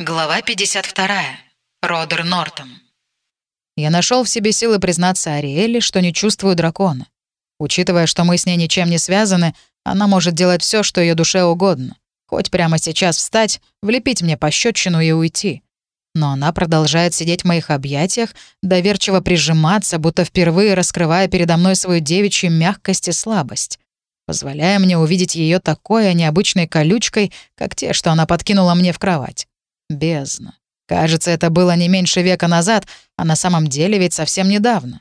Глава 52. Родер Нортон. Я нашел в себе силы признаться Ариэле, что не чувствую дракона. Учитывая, что мы с ней ничем не связаны, она может делать все, что ее душе угодно. Хоть прямо сейчас встать, влепить мне пощечину и уйти. Но она продолжает сидеть в моих объятиях, доверчиво прижиматься, будто впервые раскрывая передо мной свою девичью мягкость и слабость позволяя мне увидеть ее такой, а необычной колючкой, как те, что она подкинула мне в кровать. Бездна. Кажется, это было не меньше века назад, а на самом деле ведь совсем недавно.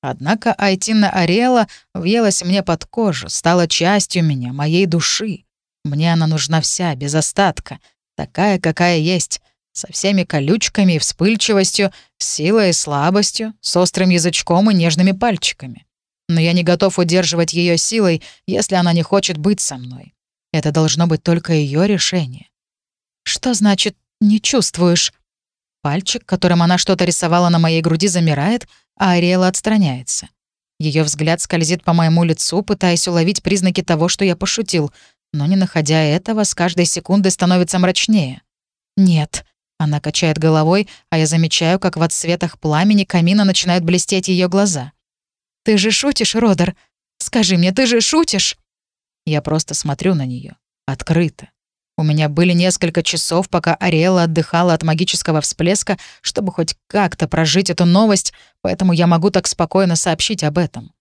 Однако Айтина Ариэла въелась мне под кожу, стала частью меня, моей души. Мне она нужна вся, без остатка, такая, какая есть, со всеми колючками и вспыльчивостью, силой и слабостью, с острым язычком и нежными пальчиками. Но я не готов удерживать ее силой, если она не хочет быть со мной. Это должно быть только ее решение. Что значит «Не чувствуешь». Пальчик, которым она что-то рисовала на моей груди, замирает, а Ариэла отстраняется. Ее взгляд скользит по моему лицу, пытаясь уловить признаки того, что я пошутил, но не находя этого, с каждой секундой становится мрачнее. «Нет», — она качает головой, а я замечаю, как в отсветах пламени камина начинают блестеть ее глаза. «Ты же шутишь, Родер? Скажи мне, ты же шутишь?» Я просто смотрю на нее, открыто, у меня были несколько часов, пока Ариэла отдыхала от магического всплеска, чтобы хоть как-то прожить эту новость, поэтому я могу так спокойно сообщить об этом.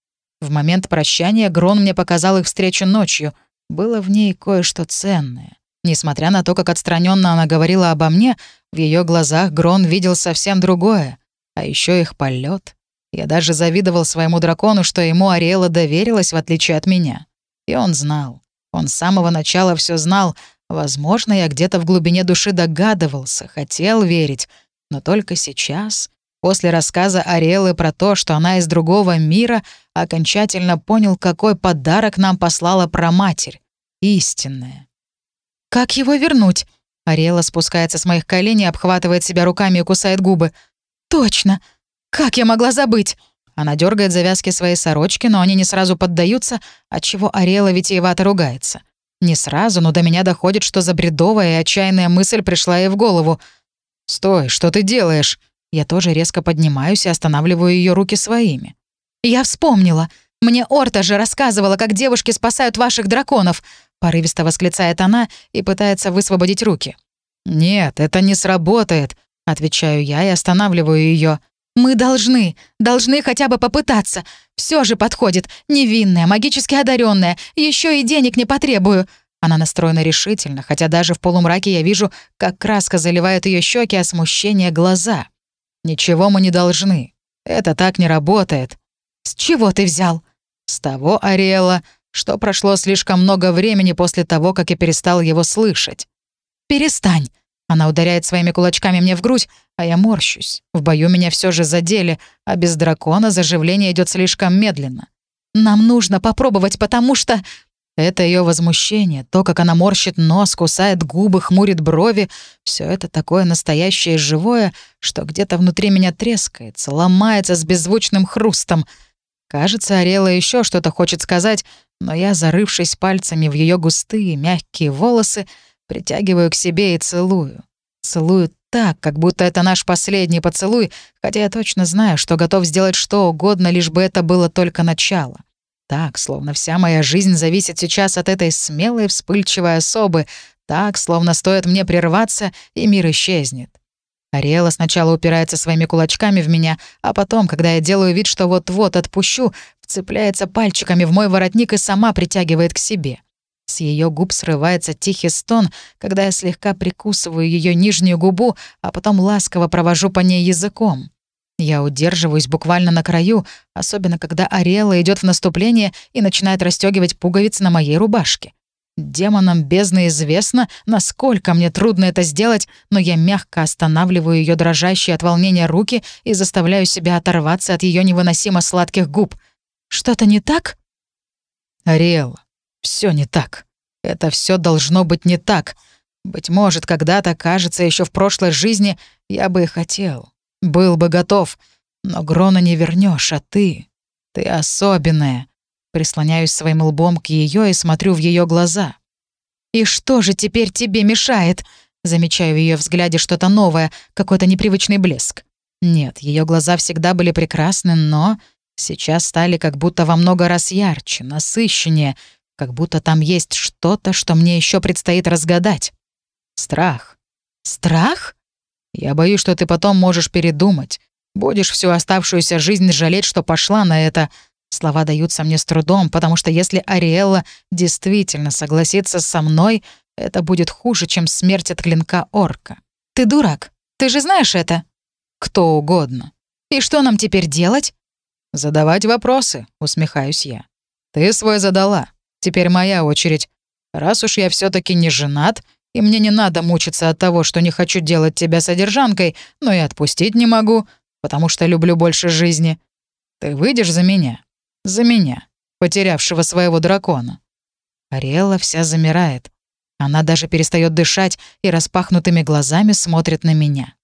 В момент прощания Грон мне показал их встречу ночью. Было в ней кое-что ценное. Несмотря на то, как отстраненно она говорила обо мне, в ее глазах Грон видел совсем другое. А еще их полет. Я даже завидовал своему дракону, что ему Ариэла доверилась, в отличие от меня. И он знал. Он с самого начала все знал, Возможно, я где-то в глубине души догадывался, хотел верить, но только сейчас, после рассказа Ариэлы про то, что она из другого мира, окончательно понял, какой подарок нам послала проматерь. Истинная. «Как его вернуть?» Ариэла спускается с моих коленей, обхватывает себя руками и кусает губы. «Точно! Как я могла забыть?» Она дергает завязки своей сорочки, но они не сразу поддаются, отчего Ариэла витиевато ругается. Не сразу, но до меня доходит, что за бредовая и отчаянная мысль пришла ей в голову. «Стой, что ты делаешь?» Я тоже резко поднимаюсь и останавливаю ее руки своими. «Я вспомнила. Мне Орта же рассказывала, как девушки спасают ваших драконов», порывисто восклицает она и пытается высвободить руки. «Нет, это не сработает», — отвечаю я и останавливаю ее. Мы должны, должны хотя бы попытаться. Все же подходит. Невинная, магически одаренная. Еще и денег не потребую. Она настроена решительно, хотя даже в полумраке я вижу, как краска заливает ее щеки, а смущение — глаза. Ничего мы не должны. Это так не работает. С чего ты взял? С того, Ариэла, что прошло слишком много времени после того, как я перестал его слышать. «Перестань!» Она ударяет своими кулачками мне в грудь, а я морщусь. В бою меня все же задели, а без дракона заживление идет слишком медленно. Нам нужно попробовать, потому что... Это ее возмущение, то, как она морщит нос, кусает губы, хмурит брови, все это такое настоящее и живое, что где-то внутри меня трескается, ломается с беззвучным хрустом. Кажется, Арела еще что-то хочет сказать, но я, зарывшись пальцами в ее густые, мягкие волосы, притягиваю к себе и целую. Целую так, как будто это наш последний поцелуй, хотя я точно знаю, что готов сделать что угодно, лишь бы это было только начало. Так, словно вся моя жизнь зависит сейчас от этой смелой, вспыльчивой особы, так, словно стоит мне прерваться, и мир исчезнет. Ариэла сначала упирается своими кулачками в меня, а потом, когда я делаю вид, что вот-вот отпущу, вцепляется пальчиками в мой воротник и сама притягивает к себе. С ее губ срывается тихий стон, когда я слегка прикусываю ее нижнюю губу, а потом ласково провожу по ней языком. Я удерживаюсь буквально на краю, особенно когда Ариэла идет в наступление и начинает расстегивать пуговицы на моей рубашке. Демонам бездны известно, насколько мне трудно это сделать, но я мягко останавливаю ее дрожащие от волнения руки и заставляю себя оторваться от ее невыносимо сладких губ. Что-то не так? Ариэла, все не так. Это все должно быть не так. Быть может, когда-то, кажется, еще в прошлой жизни я бы и хотел. Был бы готов. Но Грона не вернешь, а ты... Ты особенная. Прислоняюсь своим лбом к ее и смотрю в ее глаза. «И что же теперь тебе мешает?» Замечаю в ее взгляде что-то новое, какой-то непривычный блеск. Нет, ее глаза всегда были прекрасны, но сейчас стали как будто во много раз ярче, насыщеннее, как будто там есть что-то, что мне еще предстоит разгадать. Страх. Страх? Я боюсь, что ты потом можешь передумать. Будешь всю оставшуюся жизнь жалеть, что пошла на это. Слова даются мне с трудом, потому что если Ариэлла действительно согласится со мной, это будет хуже, чем смерть от клинка орка. Ты дурак. Ты же знаешь это? Кто угодно. И что нам теперь делать? Задавать вопросы, усмехаюсь я. Ты свой задала. Теперь моя очередь. Раз уж я все таки не женат, и мне не надо мучиться от того, что не хочу делать тебя содержанкой, но и отпустить не могу, потому что люблю больше жизни. Ты выйдешь за меня? За меня, потерявшего своего дракона. Ариэлла вся замирает. Она даже перестает дышать и распахнутыми глазами смотрит на меня.